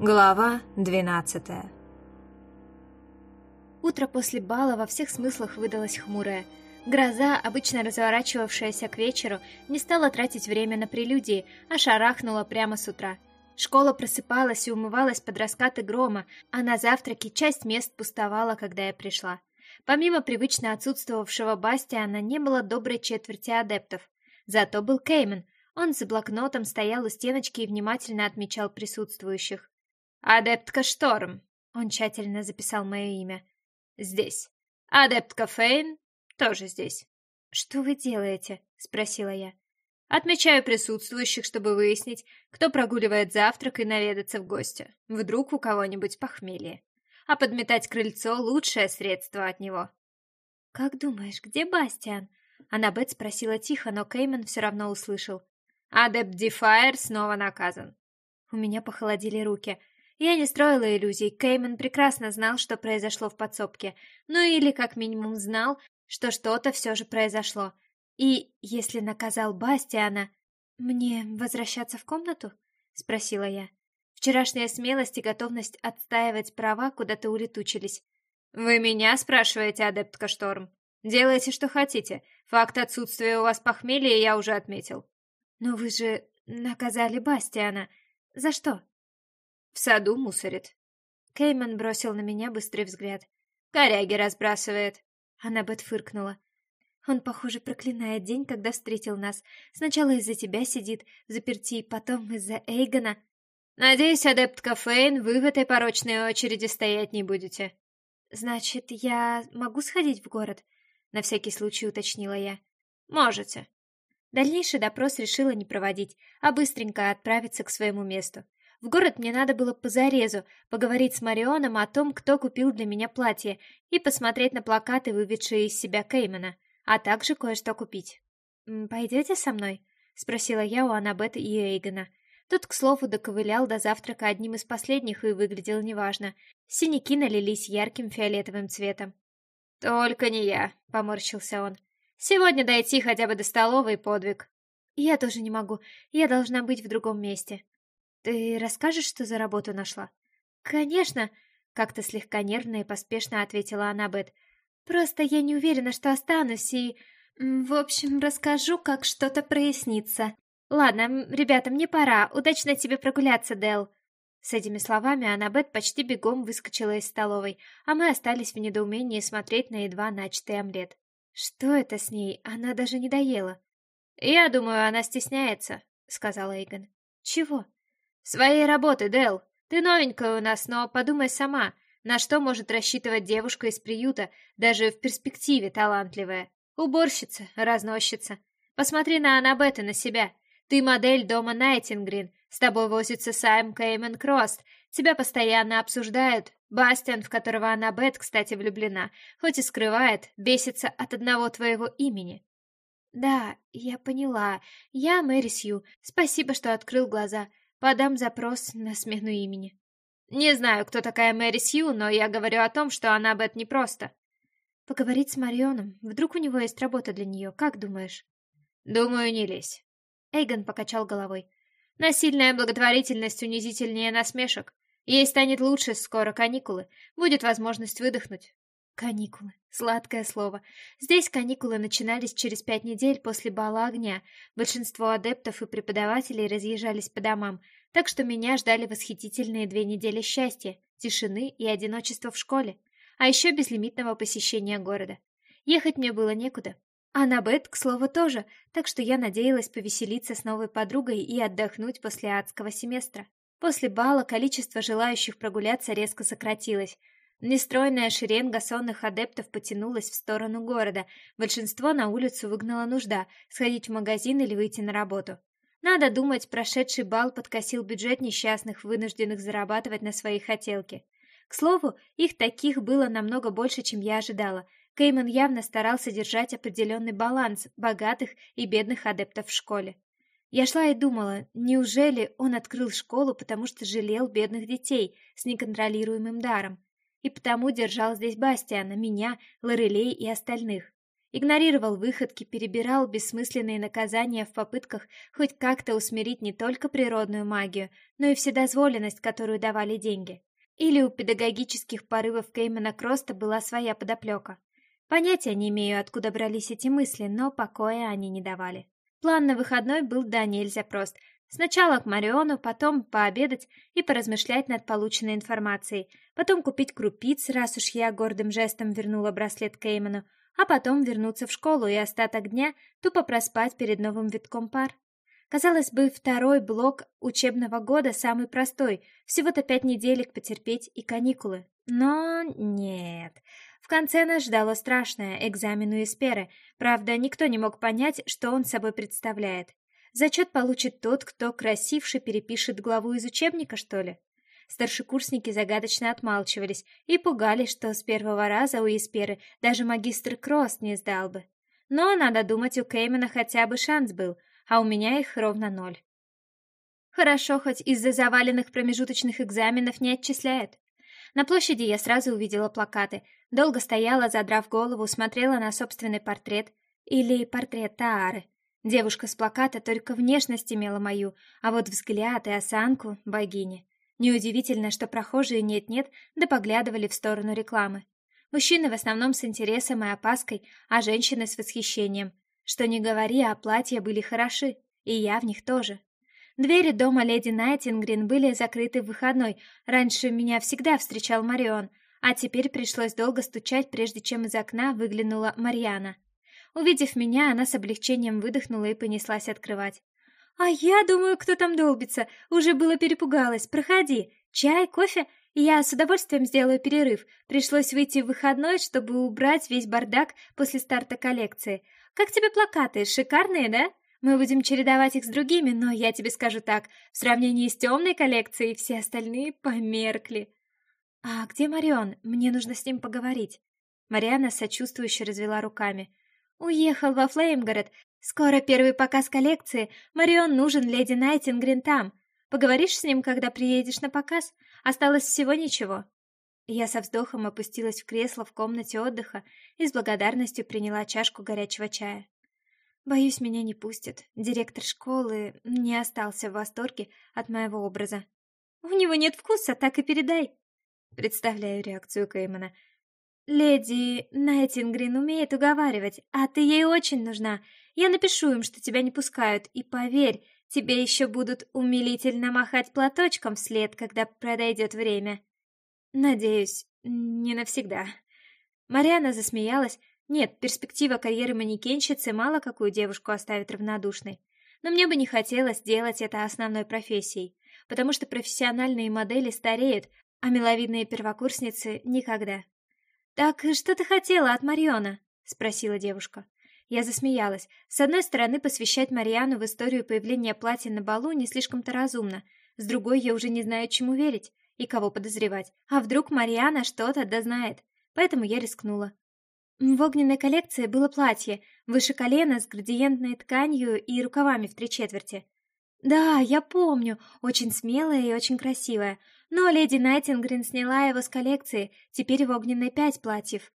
Глава двенадцатая Утро после бала во всех смыслах выдалось хмурое. Гроза, обычно разворачивавшаяся к вечеру, не стала тратить время на прелюдии, а шарахнула прямо с утра. Школа просыпалась и умывалась под раскаты грома, а на завтраке часть мест пустовала, когда я пришла. Помимо привычно отсутствовавшего Бастиана, не было доброй четверти адептов. Зато был Кеймен. Он за блокнотом стоял у стеночки и внимательно отмечал присутствующих. «Адептка Шторм», — он тщательно записал мое имя. «Здесь. Адептка Фейн тоже здесь». «Что вы делаете?» — спросила я. «Отмечаю присутствующих, чтобы выяснить, кто прогуливает завтрак и наведаться в гости. Вдруг у кого-нибудь похмелье. А подметать крыльцо — лучшее средство от него». «Как думаешь, где Бастиан?» Аннабет спросила тихо, но Кейман все равно услышал. «Адепт Дефайр снова наказан». У меня похолодели руки. Я не строила иллюзий, Кеймен прекрасно знал, что произошло в подсобке, ну или как минимум знал, что что-то все же произошло. И если наказал Бастиана... «Мне возвращаться в комнату?» — спросила я. Вчерашняя смелость и готовность отстаивать права куда-то улетучились. «Вы меня спрашиваете, адептка Шторм? Делайте, что хотите. Факт отсутствия у вас похмелья я уже отметил». «Но вы же наказали Бастиана. За что?» В саду мусорит. Кейман бросил на меня быстрый взгляд. Коряги разбрасывает. Аннабет фыркнула. Он, похоже, проклинает день, когда встретил нас. Сначала из-за тебя сидит, заперти, потом из-за Эйгона. Надеюсь, адептка Фейн, вы в этой порочной очереди стоять не будете. Значит, я могу сходить в город? На всякий случай уточнила я. Можете. Дальнейший допрос решила не проводить, а быстренько отправиться к своему месту. В город мне надо было позарезу поговорить с Марионом о том, кто купил для меня платье, и посмотреть на плакаты, выведшие из себя Кеймана, а также кое-что купить. «Пойдете со мной?» — спросила я у Аннабета и Эйгона. Тот, к слову, доковылял до завтрака одним из последних и выглядел неважно. Синяки налились ярким фиолетовым цветом. «Только не я», — поморщился он. «Сегодня дойти хотя бы до столовой подвиг». «Я тоже не могу. Я должна быть в другом месте». «Ты расскажешь, что за работу нашла?» «Конечно!» — как-то слегка нервно и поспешно ответила Аннабет. «Просто я не уверена, что останусь и... В общем, расскажу, как что-то прояснится. Ладно, ребята, мне пора. Удачно тебе прогуляться, Дел. С этими словами Аннабет почти бегом выскочила из столовой, а мы остались в недоумении смотреть на едва начатый омлет. Что это с ней? Она даже не доела. «Я думаю, она стесняется», — сказал Эйгон. «Чего?» «Своей работы, Дел. Ты новенькая у нас, но подумай сама, на что может рассчитывать девушка из приюта, даже в перспективе талантливая. Уборщица, разносчица. Посмотри на Аннабет и на себя. Ты модель дома Найтингрин. С тобой возится Сайм Кеймен Крост. Тебя постоянно обсуждают. Бастиан, в которого Аннабет, кстати, влюблена, хоть и скрывает, бесится от одного твоего имени. Да, я поняла. Я Мэри Сью. Спасибо, что открыл глаза. Подам запрос на смену имени. Не знаю, кто такая Мэри Сью, но я говорю о том, что она Бет непросто. Поговорить с Марионом. Вдруг у него есть работа для нее, как думаешь? Думаю, не лезь. Эйгон покачал головой. Насильная благотворительность унизительнее насмешек. Ей станет лучше скоро каникулы. Будет возможность выдохнуть. Каникулы. Сладкое слово. Здесь каникулы начинались через пять недель после бала огня. Большинство адептов и преподавателей разъезжались по домам, так что меня ждали восхитительные две недели счастья, тишины и одиночества в школе, а еще безлимитного посещения города. Ехать мне было некуда. А на Бет, к слову, тоже, так что я надеялась повеселиться с новой подругой и отдохнуть после адского семестра. После бала количество желающих прогуляться резко сократилось, Нестройная шеренга сонных адептов потянулась в сторону города. Большинство на улицу выгнала нужда — сходить в магазин или выйти на работу. Надо думать, прошедший бал подкосил бюджет несчастных, вынужденных зарабатывать на свои хотелки. К слову, их таких было намного больше, чем я ожидала. Кейман явно старался держать определенный баланс богатых и бедных адептов в школе. Я шла и думала, неужели он открыл школу, потому что жалел бедных детей с неконтролируемым даром? И потому держал здесь Бастиана, меня, Лорелей и остальных. Игнорировал выходки, перебирал бессмысленные наказания в попытках хоть как-то усмирить не только природную магию, но и вседозволенность, которую давали деньги. Или у педагогических порывов Кеймана Кроста была своя подоплека. Понятия не имею, откуда брались эти мысли, но покоя они не давали. План на выходной был да нельзя прост. Сначала к Мариону, потом пообедать и поразмышлять над полученной информацией, потом купить крупиц, раз уж я гордым жестом вернула браслет Кейману, а потом вернуться в школу и остаток дня тупо проспать перед новым витком пар. Казалось бы, второй блок учебного года самый простой, всего-то пять неделек потерпеть и каникулы. Но нет. В конце нас ждало страшное экзамен у Эсперы. Правда, никто не мог понять, что он собой представляет. Зачет получит тот, кто красивше перепишет главу из учебника, что ли? Старшекурсники загадочно отмалчивались и пугались, что с первого раза у Есперы даже магистр Кросс не сдал бы. Но, надо думать, у Кеймена хотя бы шанс был, а у меня их ровно ноль. Хорошо, хоть из-за заваленных промежуточных экзаменов не отчисляют. На площади я сразу увидела плакаты, долго стояла, задрав голову, смотрела на собственный портрет или портрет Таары. Девушка с плаката только внешность имела мою, а вот взгляд и осанку — богини. Неудивительно, что прохожие нет-нет да поглядывали в сторону рекламы. Мужчины в основном с интересом и опаской, а женщины с восхищением. Что не говори, а платья были хороши, и я в них тоже. Двери дома леди Найтингрин были закрыты в выходной. Раньше меня всегда встречал Марион, а теперь пришлось долго стучать, прежде чем из окна выглянула Марьяна. Увидев меня, она с облегчением выдохнула и понеслась открывать. «А я думаю, кто там долбится. Уже было перепугалась. Проходи. Чай, кофе? Я с удовольствием сделаю перерыв. Пришлось выйти в выходной, чтобы убрать весь бардак после старта коллекции. Как тебе плакаты? Шикарные, да? Мы будем чередовать их с другими, но я тебе скажу так. В сравнении с темной коллекцией все остальные померкли». «А где Марион? Мне нужно с ним поговорить». Мариана сочувствующе развела руками. «Уехал во Флеймгород. Скоро первый показ коллекции. Марион нужен леди Найтингрин там. Поговоришь с ним, когда приедешь на показ? Осталось всего ничего». Я со вздохом опустилась в кресло в комнате отдыха и с благодарностью приняла чашку горячего чая. Боюсь, меня не пустят. Директор школы не остался в восторге от моего образа. У него нет вкуса, так и передай. Представляю реакцию Кеймана. «Леди Найтингрин умеет уговаривать, а ты ей очень нужна. Я напишу им, что тебя не пускают, и поверь, тебе еще будут умилительно махать платочком вслед, когда подойдет время. Надеюсь, не навсегда». Мариана засмеялась. Нет, перспектива карьеры манекенщицы мало какую девушку оставит равнодушной. Но мне бы не хотелось делать это основной профессией, потому что профессиональные модели стареют, а миловидные первокурсницы никогда. «Так что ты хотела от Мариона?» — спросила девушка. Я засмеялась. С одной стороны, посвящать Мариану в историю появления платья на балу не слишком-то разумно. С другой, я уже не знаю, чему верить и кого подозревать. А вдруг Мариана что-то дознает? Поэтому я рискнула. В огненной коллекции было платье, выше колена, с градиентной тканью и рукавами в три четверти. Да, я помню, очень смелое и очень красивое. Но леди Найтингрин сняла его с коллекции, теперь в огненной пять платьев.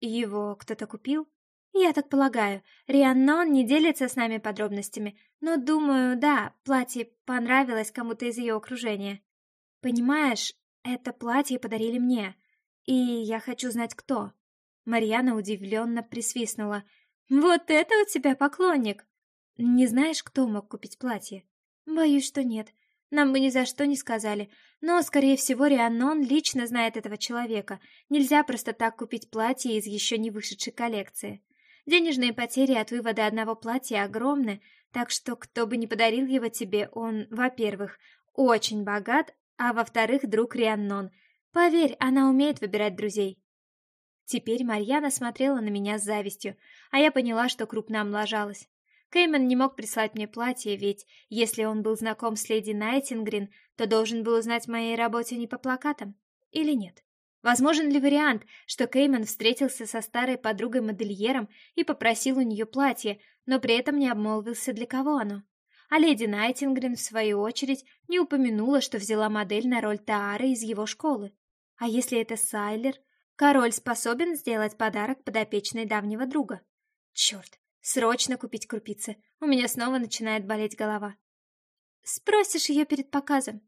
Его кто-то купил? Я так полагаю. Рианнон не делится с нами подробностями, но думаю, да, платье понравилось кому-то из ее окружения. Понимаешь, это платье подарили мне, и я хочу знать, кто. Марьяна удивленно присвистнула. «Вот это у тебя поклонник!» «Не знаешь, кто мог купить платье?» «Боюсь, что нет. Нам бы ни за что не сказали. Но, скорее всего, Рианнон лично знает этого человека. Нельзя просто так купить платье из еще не вышедшей коллекции. Денежные потери от вывода одного платья огромны, так что кто бы ни подарил его тебе, он, во-первых, очень богат, а во-вторых, друг Рианнон. Поверь, она умеет выбирать друзей. Теперь Марьяна смотрела на меня с завистью, а я поняла, что крупно облажалась. Кейман не мог прислать мне платье, ведь если он был знаком с леди Найтингрин, то должен был узнать о моей работе не по плакатам. Или нет? Возможен ли вариант, что Кейман встретился со старой подругой-модельером и попросил у нее платье, но при этом не обмолвился, для кого оно? А леди Найтингрин, в свою очередь, не упомянула, что взяла модель на роль Таары из его школы. А если это Сайлер? Король способен сделать подарок подопечной давнего друга. Черт, срочно купить крупицы. У меня снова начинает болеть голова. Спросишь ее перед показом.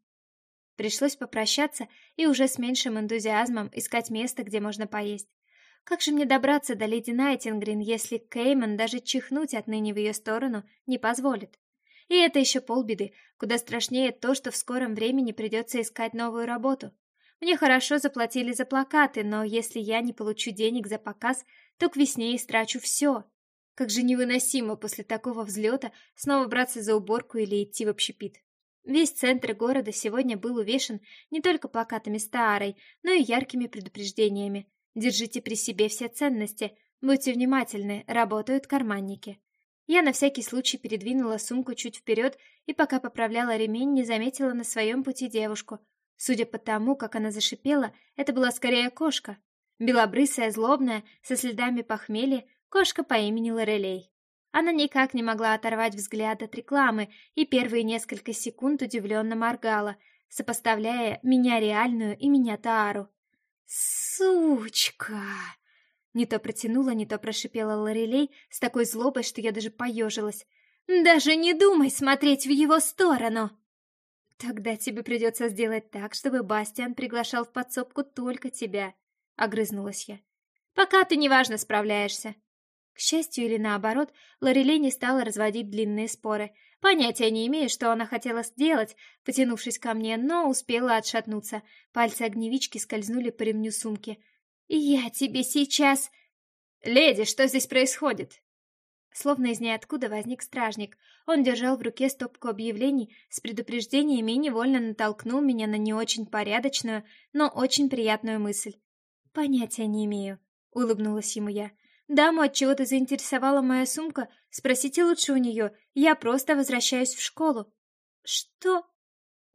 Пришлось попрощаться и уже с меньшим энтузиазмом искать место, где можно поесть. Как же мне добраться до леди Найтингрин, если Кейман даже чихнуть отныне в ее сторону не позволит? И это еще полбеды, куда страшнее то, что в скором времени придется искать новую работу. Мне хорошо заплатили за плакаты, но если я не получу денег за показ, то к весне истрачу все. Как же невыносимо после такого взлета снова браться за уборку или идти в общепит. Весь центр города сегодня был увешан не только плакатами с Таарой, но и яркими предупреждениями. Держите при себе все ценности, будьте внимательны, работают карманники. Я на всякий случай передвинула сумку чуть вперед и пока поправляла ремень, не заметила на своем пути девушку. Судя по тому, как она зашипела, это была скорее кошка. Белобрысая, злобная, со следами похмелья, кошка по имени Лорелей. Она никак не могла оторвать взгляд от рекламы и первые несколько секунд удивленно моргала, сопоставляя меня реальную и меня Таару. «Сучка!» Не то протянула, не то прошипела Лорелей с такой злобой, что я даже поежилась. «Даже не думай смотреть в его сторону!» «Тогда тебе придется сделать так, чтобы Бастиан приглашал в подсобку только тебя», — огрызнулась я. «Пока ты неважно справляешься». К счастью или наоборот, Лорелей не стала разводить длинные споры. Понятия не имею, что она хотела сделать, потянувшись ко мне, но успела отшатнуться. Пальцы огневички скользнули по ремню сумки. «Я тебе сейчас...» «Леди, что здесь происходит?» Словно из ниоткуда возник стражник. Он держал в руке стопку объявлений с предупреждениями и невольно натолкнул меня на не очень порядочную, но очень приятную мысль. «Понятия не имею», — улыбнулась ему я. Даму от чего-то заинтересовала моя сумка. Спросите лучше у нее. Я просто возвращаюсь в школу. Что?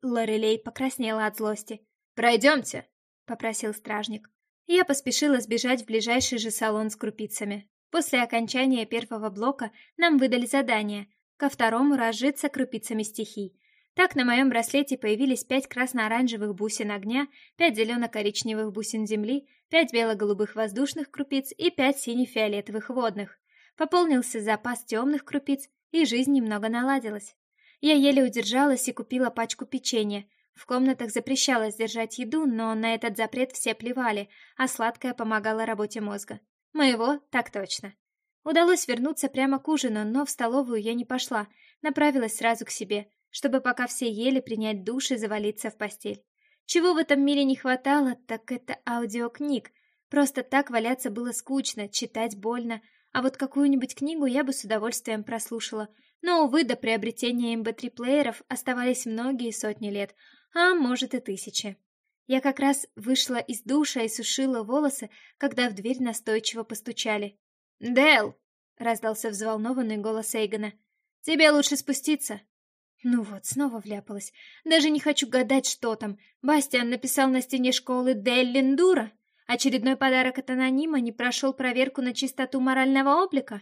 Лорелей покраснела от злости. Пройдемте, попросил стражник. Я поспешила сбежать в ближайший же салон с крупицами. После окончания первого блока нам выдали задание, ко второму разжиться крупицами стихий. Так на моем браслете появились пять красно-оранжевых бусин огня, пять зелено-коричневых бусин земли, пять бело-голубых воздушных крупиц и пять сине-фиолетовых водных. Пополнился запас темных крупиц, и жизнь немного наладилась. Я еле удержалась и купила пачку печенья. В комнатах запрещалось держать еду, но на этот запрет все плевали, а сладкое помогало работе мозга. Моего так точно. Удалось вернуться прямо к ужину, но в столовую я не пошла, направилась сразу к себе — чтобы пока все ели принять душ и завалиться в постель. Чего в этом мире не хватало, так это аудиокниг. Просто так валяться было скучно, читать больно, а вот какую-нибудь книгу я бы с удовольствием прослушала. Но, увы, до приобретения MP3-плееров оставались многие сотни лет, а может и тысячи. Я как раз вышла из душа и сушила волосы, когда в дверь настойчиво постучали. «Дэл!» — раздался взволнованный голос Эйгона. «Тебе лучше спуститься. Ну вот, снова вляпалась. Даже не хочу гадать, что там. Бастиан написал на стене школы Деллиндура. Очередной подарок от анонима не прошел проверку на чистоту морального облика.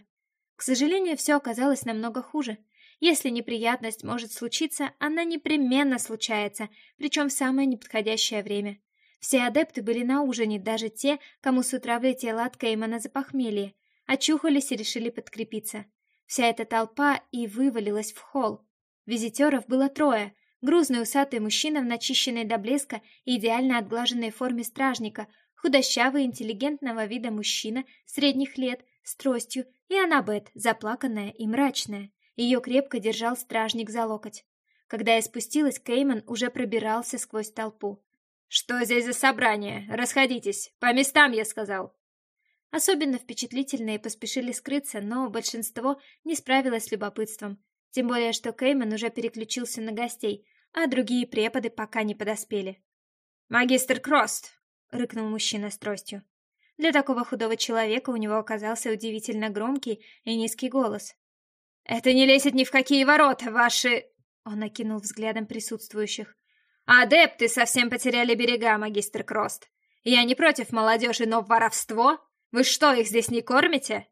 К сожалению, все оказалось намного хуже. Если неприятность может случиться, она непременно случается, причем в самое неподходящее время. Все адепты были на ужине, даже те, кому с утра влетела от Кеймана за похмелье. Очухались и решили подкрепиться. Вся эта толпа и вывалилась в холл. Визитеров было трое. Грузный усатый мужчина в начищенной до блеска и идеально отглаженной форме стражника, худощавый интеллигентного вида мужчина средних лет с тростью и Аннабет, заплаканная и мрачная. Ее крепко держал стражник за локоть. Когда я спустилась, Кейман уже пробирался сквозь толпу. «Что здесь за собрание? Расходитесь! По местам, я сказал!» Особенно впечатлительные поспешили скрыться, но большинство не справилось с любопытством. Тем более, что Кейман уже переключился на гостей, а другие преподы пока не подоспели. «Магистр Крост!» — рыкнул мужчина с тростью. Для такого худого человека у него оказался удивительно громкий и низкий голос. «Это не лезет ни в какие ворота, ваши...» Он окинул взглядом присутствующих. «Адепты совсем потеряли берега, магистр Крост. Я не против молодежи, но воровство? Вы что, их здесь не кормите?»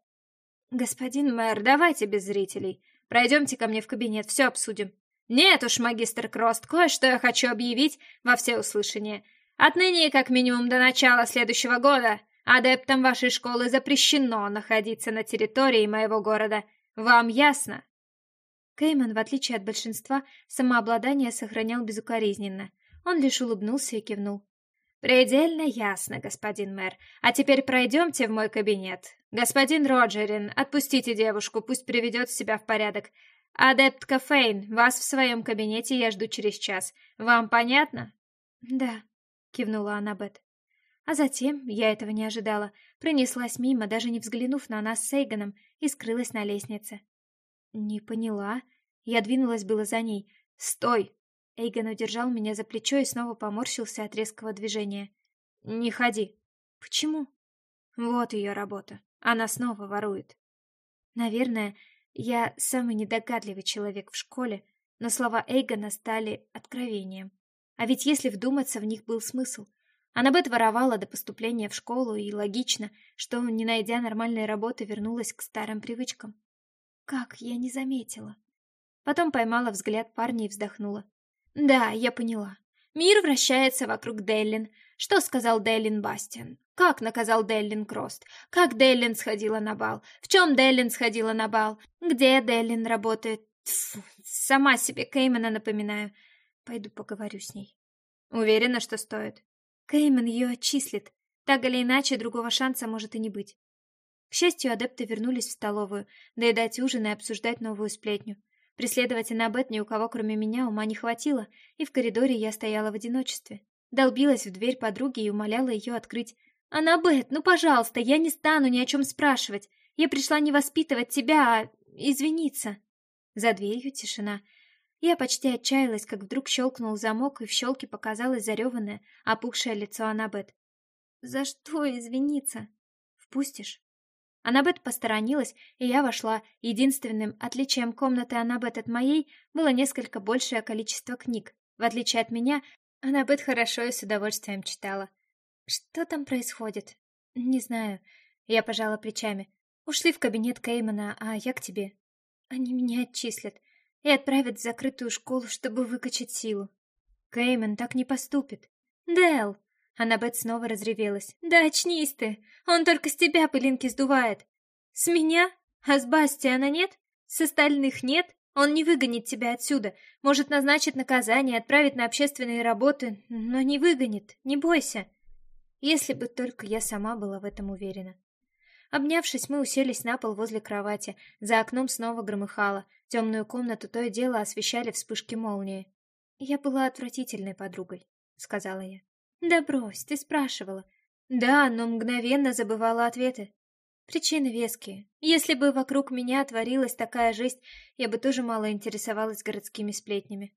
«Господин мэр, давайте без зрителей. Пройдемте ко мне в кабинет, все обсудим. Нет уж, магистр Крост, кое-что я хочу объявить во всеуслышание. Отныне, как минимум до начала следующего года, Адептам вашей школы запрещено находиться на территории моего города. Вам ясно?» Кейман, в отличие от большинства, самообладание сохранял безукоризненно. Он лишь улыбнулся и кивнул. «Предельно ясно, господин мэр. А теперь пройдемте в мой кабинет. Господин Роджерин, отпустите девушку, пусть приведет себя в порядок. Адептка Фейн, вас в своем кабинете я жду через час. Вам понятно?» «Да», — кивнула Аннабет. А затем, я этого не ожидала, пронеслась мимо, даже не взглянув на нас с Эйгоном, и скрылась на лестнице. Не поняла. Я двинулась было за ней. «Стой!» Эйгон удержал меня за плечо и снова поморщился от резкого движения. «Не ходи». «Почему?» «Вот ее работа. Она снова ворует». Наверное, я самый недогадливый человек в школе, но слова Эйгона стали откровением. А ведь если вдуматься, в них был смысл. Аннабет воровала до поступления в школу, и логично, что, не найдя нормальной работы, вернулась к старым привычкам. Как я не заметила. Потом поймала взгляд парня и вздохнула. Да, я поняла. Мир вращается вокруг Деллин. Что сказал Деллин Бастиан? Как наказал Деллин Крост? Как Деллин сходила на бал? В чем Деллин сходила на бал? Где Деллин работает? Тьфу, сама себе Кеймана напоминаю. Пойду поговорю с ней. Уверена, что стоит. Кейман ее отчислит. Так или иначе, другого шанса может и не быть. К счастью, адепты вернулись в столовую, доедать ужин и обсуждать новую сплетню. Преследовать Аннабет ни у кого, кроме меня, ума не хватило, и в коридоре я стояла в одиночестве. Долбилась в дверь подруги и умоляла ее открыть. «Аннабет, ну, пожалуйста, я не стану ни о чем спрашивать. Я пришла не воспитывать тебя, а извиниться». За дверью тишина, я почти отчаялась, как вдруг щелкнул замок, и в щелке показалось зареванное, опухшее лицо Аннабет. «За что извиниться? Впустишь?» Аннабет посторонилась, и я вошла. Единственным отличием комнаты Аннабет от моей было несколько большее количество книг. В отличие от меня, Аннабет хорошо и с удовольствием читала. «Что там происходит?» «Не знаю». Я пожала плечами. «Ушли в кабинет Кеймана, а я к тебе». «Они меня отчислят и отправят в закрытую школу, чтобы выкачать силу. Кеймен так не поступит. Дэл! Аннабет снова разревелась. Да очнись ты! Он только с тебя пылинки сдувает. С меня? А с Бастиана нет? С остальных нет? Он не выгонит тебя отсюда. Может, назначит наказание, отправит на общественные работы, но не выгонит. Не бойся. Если бы только я сама была в этом уверена. Обнявшись, мы уселись на пол возле кровати. За окном снова громыхало. Темную комнату то и дело освещали вспышки молнии. «Я была отвратительной подругой», — сказала я. «Да брось, ты спрашивала». «Да, но мгновенно забывала ответы». Причины веские. Если бы вокруг меня творилась такая жизнь, я бы тоже мало интересовалась городскими сплетнями.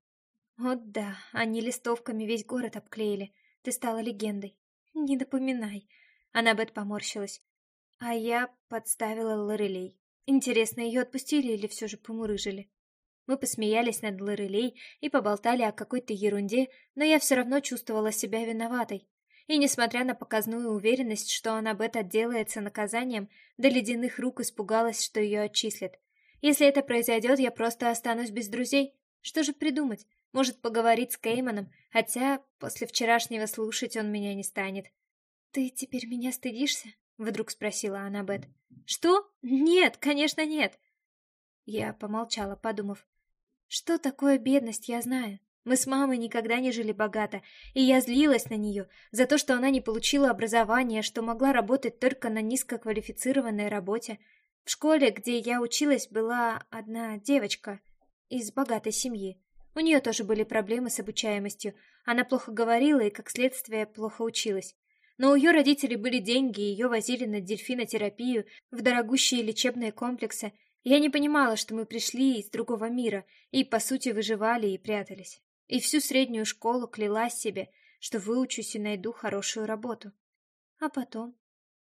Вот да, они листовками весь город обклеили. Ты стала легендой. Не напоминай. Аннабет поморщилась. А я подставила Лорелей. Интересно, ее отпустили или все же помурыжили? Мы посмеялись над Лорелей и поболтали о какой-то ерунде, но я все равно чувствовала себя виноватой. И несмотря на показную уверенность, что этом отделается наказанием, до ледяных рук испугалась, что ее отчислят. Если это произойдет, я просто останусь без друзей. Что же придумать? Может, поговорить с Кейманом, хотя после вчерашнего слушать он меня не станет. «Ты теперь меня стыдишься?» — вдруг спросила Аннабет. «Что? Нет, конечно, нет!» Я помолчала, подумав. «Что такое бедность, я знаю. Мы с мамой никогда не жили богато, и я злилась на нее за то, что она не получила образование, что могла работать только на низкоквалифицированной работе. В школе, где я училась, была одна девочка из богатой семьи. У нее тоже были проблемы с обучаемостью. Она плохо говорила и, как следствие, плохо училась. Но у ее родителей были деньги, и ее возили на дельфинотерапию, в дорогущие лечебные комплексы. Я не понимала, что мы пришли из другого мира, и, по сути, выживали и прятались. И всю среднюю школу клялась себе, что выучусь и найду хорошую работу. А потом?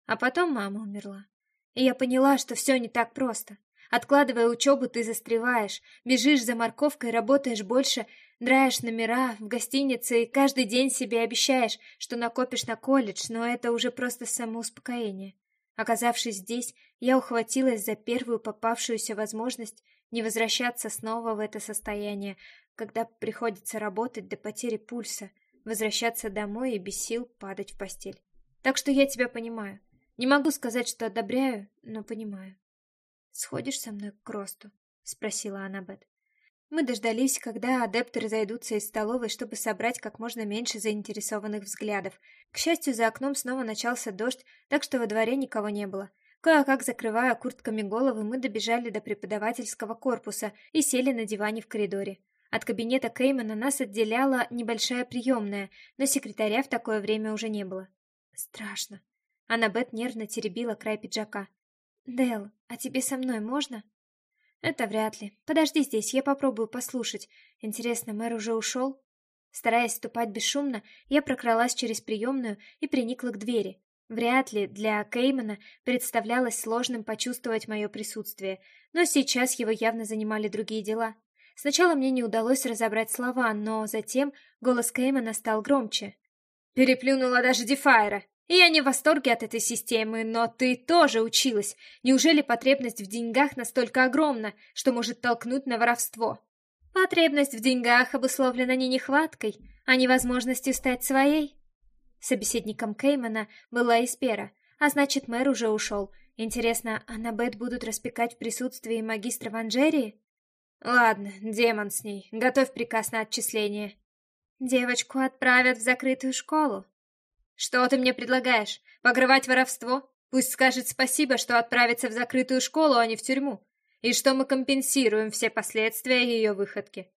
А потом мама умерла. И я поняла, что все не так просто. Откладывая учебу, ты застреваешь, бежишь за морковкой, работаешь больше, драешь номера в гостинице и каждый день себе обещаешь, что накопишь на колледж, но это уже просто самоуспокоение. Оказавшись здесь, я ухватилась за первую попавшуюся возможность не возвращаться снова в это состояние, когда приходится работать до потери пульса, возвращаться домой и без сил падать в постель. Так что я тебя понимаю. Не могу сказать, что одобряю, но понимаю. «Сходишь со мной к Кросту?» — спросила Аннабет. Мы дождались, когда адепты разойдутся из столовой, чтобы собрать как можно меньше заинтересованных взглядов. К счастью, за окном снова начался дождь, так что во дворе никого не было. Кое-как закрывая куртками головы, мы добежали до преподавательского корпуса и сели на диване в коридоре. От кабинета Кеймана нас отделяла небольшая приемная, но секретаря в такое время уже не было. Страшно. Аннабет нервно теребила край пиджака. «Дэл, а тебе со мной можно?» «Это вряд ли. Подожди здесь, я попробую послушать. Интересно, мэр уже ушел?» Стараясь ступать бесшумно, я прокралась через приемную и приникла к двери. Вряд ли для Кеймана представлялось сложным почувствовать мое присутствие, но сейчас его явно занимали другие дела. Сначала мне не удалось разобрать слова, но затем голос Кеймана стал громче. «Переплюнула даже Дефайра!» Я не в восторге от этой системы, но ты тоже училась. Неужели потребность в деньгах настолько огромна, что может толкнуть на воровство? Потребность в деньгах обусловлена не нехваткой, а невозможностью стать своей. Собеседником Кеймана была Испера, а значит, мэр уже ушел. Интересно, Аннабет будут распекать в присутствии магистра Ванжерии? Ладно, демон с ней. Готовь приказ на отчисление. Девочку отправят в закрытую школу. «Что ты мне предлагаешь? Покрывать воровство? Пусть скажет спасибо, что отправится в закрытую школу, а не в тюрьму. И что мы компенсируем все последствия ее выходки».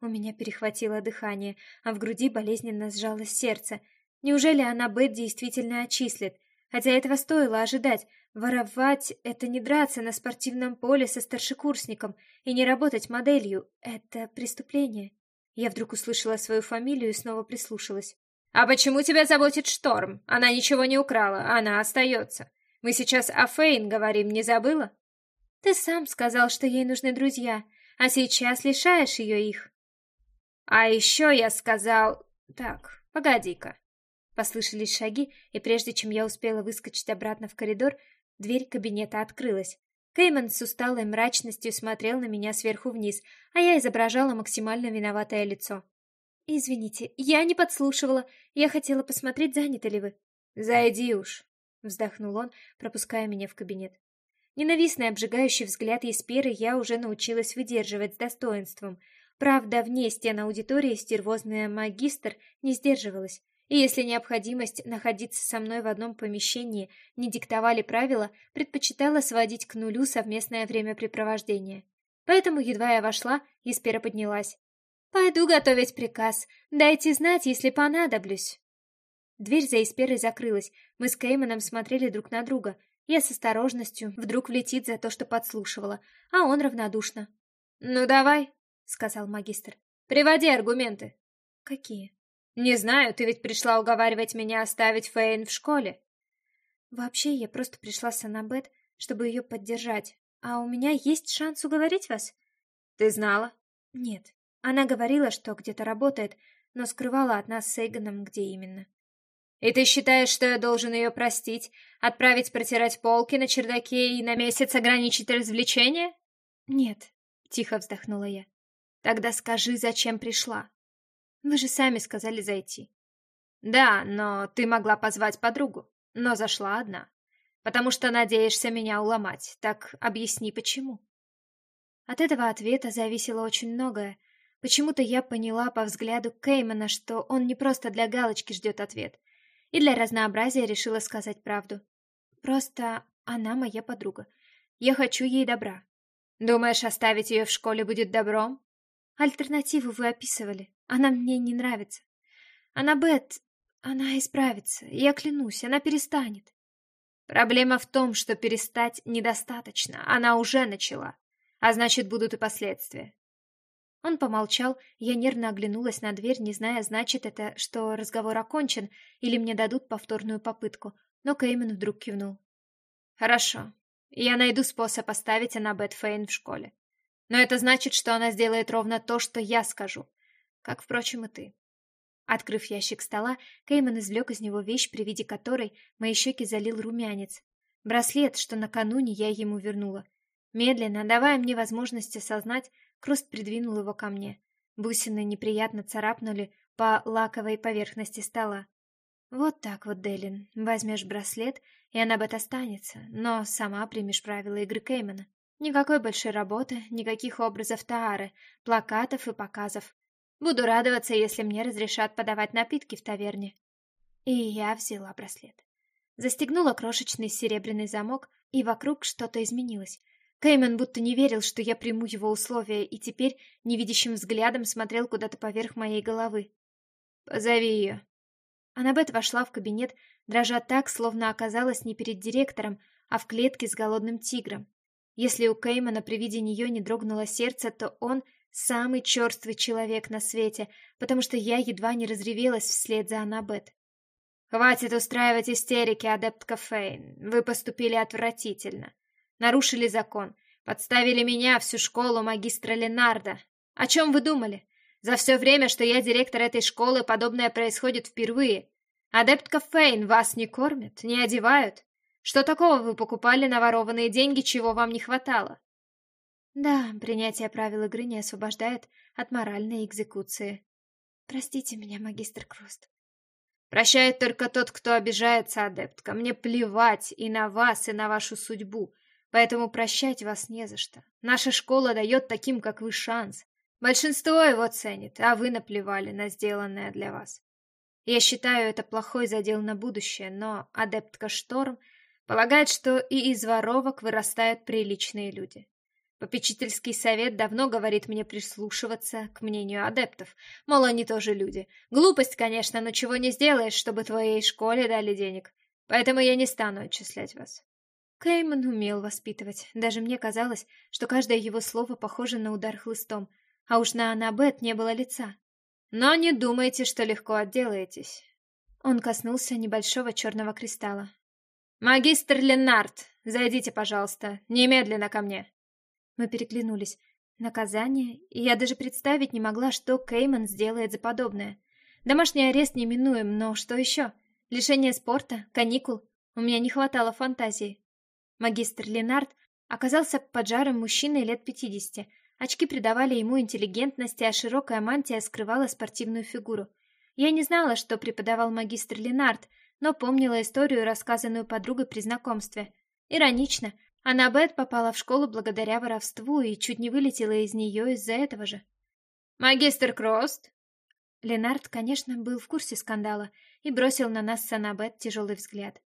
У меня перехватило дыхание, а в груди болезненно сжалось сердце. Неужели она Бет действительно отчислит? Хотя этого стоило ожидать. Воровать — это не драться на спортивном поле со старшекурсником и не работать моделью. Это преступление. Я вдруг услышала свою фамилию и снова прислушалась. «А почему тебя заботит Шторм? Она ничего не украла, она остается. Мы сейчас о Фейн говорим, не забыла?» «Ты сам сказал, что ей нужны друзья, а сейчас лишаешь ее их». «А еще я сказал...» «Так, погоди-ка». Послышались шаги, и прежде чем я успела выскочить обратно в коридор, дверь кабинета открылась. Кейман с усталой мрачностью смотрел на меня сверху вниз, а я изображала максимально виноватое лицо. «Извините, я не подслушивала. Я хотела посмотреть, заняты ли вы». «Зайди уж», — вздохнул он, пропуская меня в кабинет. Ненавистный обжигающий взгляд Есперы я уже научилась выдерживать с достоинством. Правда, вне стен аудитории стервозная магистр не сдерживалась. И если необходимость находиться со мной в одном помещении не диктовали правила, предпочитала сводить к нулю совместное времяпрепровождение. Поэтому, едва я вошла, Еспера поднялась. «Пойду готовить приказ. Дайте знать, если понадоблюсь». Дверь за Эсперой закрылась. Мы с Кейманом смотрели друг на друга. Я с осторожностью вдруг влетит за то, что подслушивала, а он равнодушно. «Ну давай», — сказал магистр. «Приводи аргументы». «Какие?» «Не знаю, ты ведь пришла уговаривать меня оставить Фейн в школе». «Вообще, я просто пришла с Аннабет, чтобы ее поддержать. А у меня есть шанс уговорить вас?» «Ты знала?» «Нет». Она говорила, что где-то работает, но скрывала от нас с Эйгоном, где именно. «И ты считаешь, что я должен ее простить, отправить протирать полки на чердаке и на месяц ограничить развлечения?» «Нет», — тихо вздохнула я. «Тогда скажи, зачем пришла?» «Вы же сами сказали зайти». «Да, но ты могла позвать подругу, но зашла одна, потому что надеешься меня уломать. Так объясни, почему?» От этого ответа зависело очень многое, Почему-то я поняла по взгляду Кеймана, что он не просто для галочки ждет ответ. И для разнообразия решила сказать правду. Просто она моя подруга. Я хочу ей добра. Думаешь, оставить ее в школе будет добром? Альтернативу вы описывали. Она мне не нравится. Она Бет, она исправится. Я клянусь, она перестанет. Проблема в том, что перестать недостаточно. Она уже начала. А значит, будут и последствия. Он помолчал, я нервно оглянулась на дверь, не зная, значит это, что разговор окончен, или мне дадут повторную попытку, но Кеймен вдруг кивнул. «Хорошо. Я найду способ оставить Аннабет Фейн в школе. Но это значит, что она сделает ровно то, что я скажу. Как, впрочем, и ты». Открыв ящик стола, Кейман извлек из него вещь, при виде которой мои щеки залил румянец. Браслет, что накануне я ему вернула. Медленно, давая мне возможность осознать, Круст придвинул его ко мне. Бусины неприятно царапнули по лаковой поверхности стола. Вот так вот, Делин. Возьмешь браслет, и она бы останется, но сама примешь правила игры Кеймана. Никакой большой работы, никаких образов Таары, плакатов и показов. Буду радоваться, если мне разрешат подавать напитки в таверне. И я взяла браслет. Застегнула крошечный серебряный замок, и вокруг что-то изменилось. Кейман будто не верил, что я приму его условия, и теперь невидящим взглядом смотрел куда-то поверх моей головы. «Позови ее». Аннабет вошла в кабинет, дрожа так, словно оказалась не перед директором, а в клетке с голодным тигром. Если у Кеймана при виде нее не дрогнуло сердце, то он самый черствый человек на свете, потому что я едва не разревелась вслед за Аннабет. «Хватит устраивать истерики, адепт Фейн. Вы поступили отвратительно. Нарушили закон. Подставили меня, всю школу магистра Ленарда. О чем вы думали? За все время, что я директор этой школы, подобное происходит впервые. Адепт Фейн вас не кормят, не одевают. Что такого вы покупали на ворованные деньги, чего вам не хватало? Да, принятие правил игры не освобождает от моральной экзекуции. Простите меня, магистр Крост. Прощает только тот, кто обижается, адептка. Мне плевать и на вас, и на вашу судьбу. Поэтому прощать вас не за что. Наша школа дает таким, как вы, шанс. Большинство его ценит, а вы наплевали на сделанное для вас. Я считаю это плохой задел на будущее, но адептка Шторм Полагает, что и из воровок вырастают приличные люди. Попечительский совет давно говорит мне прислушиваться к мнению адептов. Мол, они тоже люди. Глупость, конечно, но чего не сделаешь, чтобы твоей школе дали денег. Поэтому я не стану отчислять вас. Кейман умел воспитывать. Даже мне казалось, что каждое его слово похоже на удар хлыстом. А уж на Аннабет не было лица. Но не думайте, что легко отделаетесь. Он коснулся небольшого черного кристалла. «Магистр Ленард, зайдите, пожалуйста, немедленно ко мне!» Мы переглянулись. Наказание? И я даже представить не могла, что Кейман сделает за подобное. Домашний арест неминуем, но что еще? Лишение спорта? Каникул? У меня не хватало фантазии. Магистр Ленард оказался поджарым мужчиной лет пятидесяти. Очки придавали ему интеллигентности, а широкая мантия скрывала спортивную фигуру. Я не знала, что преподавал магистр Ленард, но помнила историю, рассказанную подругой при знакомстве. Иронично, Аннабет попала в школу благодаря воровству и чуть не вылетела из нее из-за этого же. «Магистр Крост?» Ленард, конечно, был в курсе скандала и бросил на нас с Аннабет тяжелый взгляд.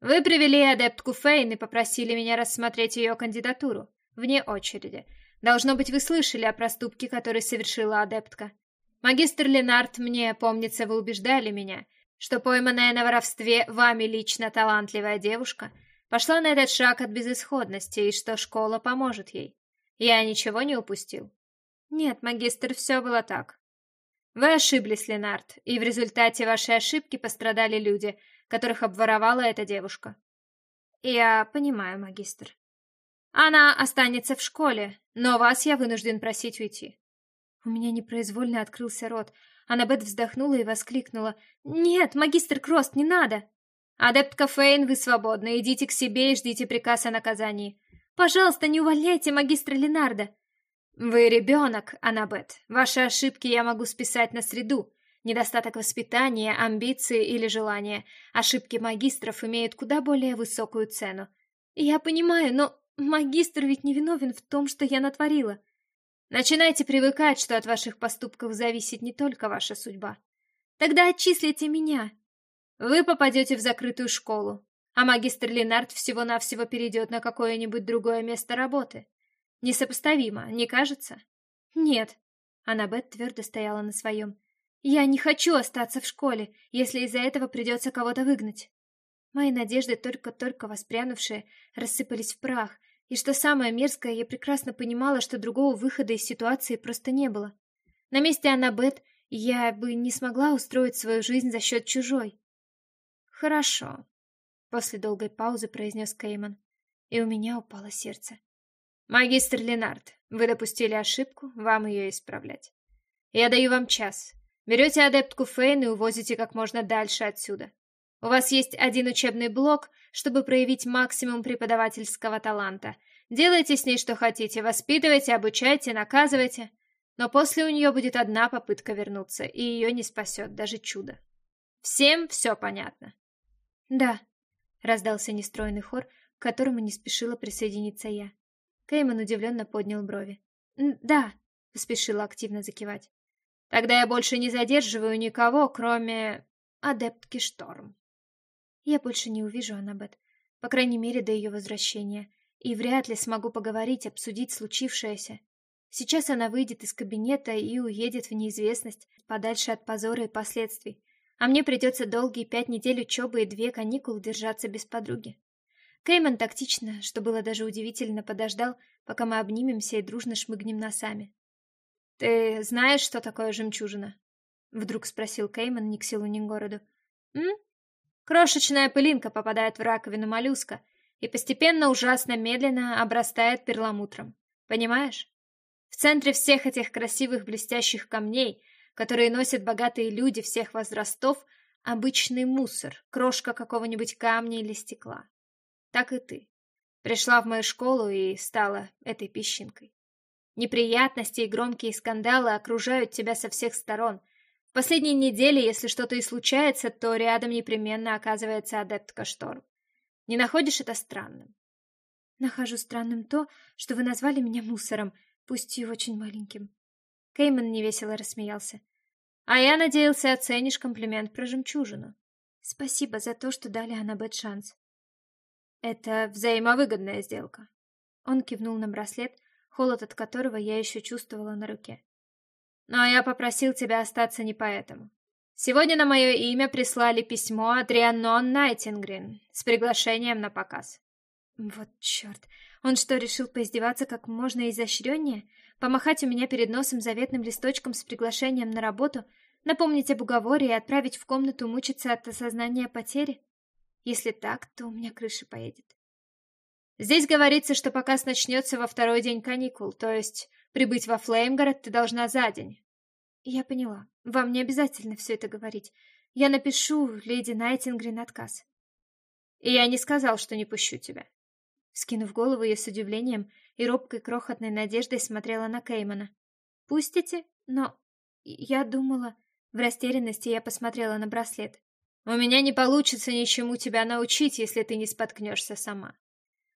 «Вы привели адептку Фейн и попросили меня рассмотреть ее кандидатуру. Вне очереди. Должно быть, вы слышали о проступке, который совершила адептка. Магистр Ленард, мне, помнится, вы убеждали меня, что пойманная на воровстве вами лично талантливая девушка пошла на этот шаг от безысходности и что школа поможет ей. Я ничего не упустил. Нет, магистр, все было так. Вы ошиблись, Ленард, и в результате вашей ошибки пострадали люди, которых обворовала эта девушка. Я понимаю, магистр. Она останется в школе, но вас я вынужден просить уйти. У меня непроизвольно открылся рот, Аннабет вздохнула и воскликнула. «Нет, магистр Крост, не надо!» «Адептка Фейн, вы свободны. Идите к себе и ждите приказ о наказании. Пожалуйста, не увольняйте магистра Ленарда!» «Вы ребенок, Аннабет. Ваши ошибки я могу списать на среду. Недостаток воспитания, амбиции или желания. Ошибки магистров имеют куда более высокую цену. Я понимаю, но магистр ведь не виновен в том, что я натворила. Начинайте привыкать, что от ваших поступков зависит не только ваша судьба. Тогда отчислите меня. Вы попадете в закрытую школу, а магистр Ленард всего-навсего перейдет на какое-нибудь другое место работы. Несопоставимо, не кажется? Нет. Аннабет твердо стояла на своем. Я не хочу остаться в школе, если из-за этого придется кого-то выгнать. Мои надежды, только-только воспрянувшие, рассыпались в прах, и что самое мерзкое, я прекрасно понимала, что другого выхода из ситуации просто не было. На месте Аннабет я бы не смогла устроить свою жизнь за счет чужой. «Хорошо», — после долгой паузы произнес Кейман, и у меня упало сердце. «Магистр Ленард, вы допустили ошибку, вам ее исправлять. Я даю вам час. Берете адептку Фейн и увозите как можно дальше отсюда. У вас есть один учебный блок, чтобы проявить максимум преподавательского таланта. Делайте с ней что хотите, воспитывайте, обучайте, наказывайте. Но после у нее будет одна попытка вернуться, и ее не спасет даже чудо. Всем все понятно?» «Да», — раздался нестройный хор, к которому не спешила присоединиться я. Кейман удивленно поднял брови. «Да», — поспешила активно закивать. «Тогда я больше не задерживаю никого, кроме адептки Шторм». Я больше не увижу Аннабет, по крайней мере, до ее возвращения, и вряд ли смогу поговорить, обсудить случившееся. Сейчас она выйдет из кабинета и уедет в неизвестность, подальше от позора и последствий, а мне придется долгие пять недель учебы и две каникулы держаться без подруги. Кейман тактично, что было даже удивительно, подождал, пока мы обнимемся и дружно шмыгнем носами. «Ты знаешь, что такое жемчужина?» Вдруг спросил Кейман ни к селу, ни к городу. «М? Крошечная пылинка попадает в раковину моллюска и постепенно ужасно медленно обрастает перламутром. Понимаешь? В центре всех этих красивых блестящих камней, которые носят богатые люди всех возрастов, обычный мусор, крошка какого-нибудь камня или стекла так и ты. Пришла в мою школу и стала этой песчинкой. Неприятности и громкие скандалы окружают тебя со всех сторон. В последние недели, если что-то и случается, то рядом непременно оказывается адептка Шторм. Не находишь это странным? Нахожу странным то, что вы назвали меня мусором, пусть и очень маленьким. Кейман невесело рассмеялся. А я надеялся, оценишь комплимент про жемчужину. Спасибо за то, что дали Аннабет шанс. Это взаимовыгодная сделка. Он кивнул на браслет, холод от которого я еще чувствовала на руке. Но я попросил тебя остаться не поэтому. Сегодня на мое имя прислали письмо от Рианнон Найтингрин с приглашением на показ. Вот черт. Он что, решил поиздеваться как можно изощреннее? Помахать у меня перед носом заветным листочком с приглашением на работу, напомнить об уговоре и отправить в комнату мучиться от осознания потери? Если так, то у меня крыша поедет. Здесь говорится, что показ начнется во второй день каникул, то есть прибыть во Флеймгород ты должна за день. Я поняла. Вам не обязательно все это говорить. Я напишу леди Найтингрин отказ. И я не сказал, что не пущу тебя. Скинув голову, я с удивлением и робкой крохотной надеждой смотрела на Кеймана. «Пустите? Но я думала...» В растерянности я посмотрела на браслет. У меня не получится ничему тебя научить, если ты не споткнешься сама.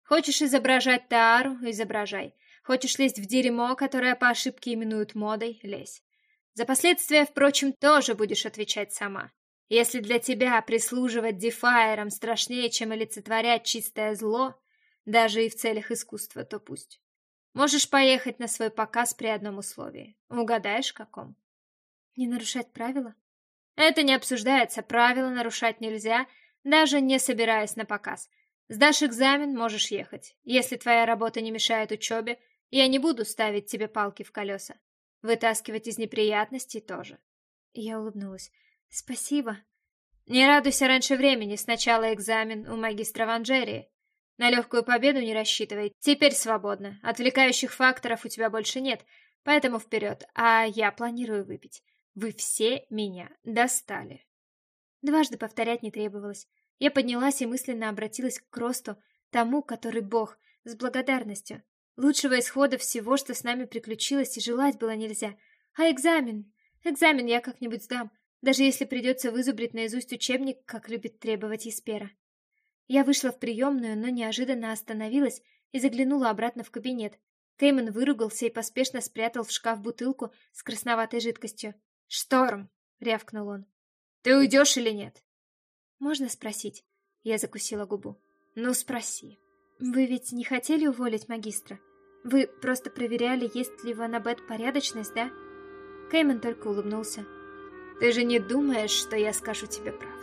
Хочешь изображать Таару — изображай. Хочешь лезть в дерьмо, которое по ошибке именуют модой — лезь. За последствия, впрочем, тоже будешь отвечать сама. Если для тебя прислуживать дефайерам страшнее, чем олицетворять чистое зло, даже и в целях искусства, то пусть. Можешь поехать на свой показ при одном условии. Угадаешь, каком? Не нарушать правила? Это не обсуждается, правила нарушать нельзя, даже не собираясь на показ. Сдашь экзамен, можешь ехать. Если твоя работа не мешает учебе, я не буду ставить тебе палки в колеса. Вытаскивать из неприятностей тоже. Я улыбнулась. Спасибо. Не радуйся раньше времени, сначала экзамен у магистра Ванжерии. На легкую победу не рассчитывай. Теперь свободно. Отвлекающих факторов у тебя больше нет, поэтому вперед. А я планирую выпить. Вы все меня достали. Дважды повторять не требовалось. Я поднялась и мысленно обратилась к Кросту, тому, который бог, с благодарностью. Лучшего исхода всего, что с нами приключилось, и желать было нельзя. А экзамен? Экзамен я как-нибудь сдам, даже если придется вызубрить наизусть учебник, как любит требовать Еспера. Я вышла в приемную, но неожиданно остановилась и заглянула обратно в кабинет. Кейман выругался и поспешно спрятал в шкаф бутылку с красноватой жидкостью. «Шторм!» — рявкнул он. «Ты уйдешь или нет?» «Можно спросить?» Я закусила губу. «Ну, спроси». «Вы ведь не хотели уволить магистра? Вы просто проверяли, есть ли в Аннабет порядочность, да?» Кейман только улыбнулся. «Ты же не думаешь, что я скажу тебе правду?»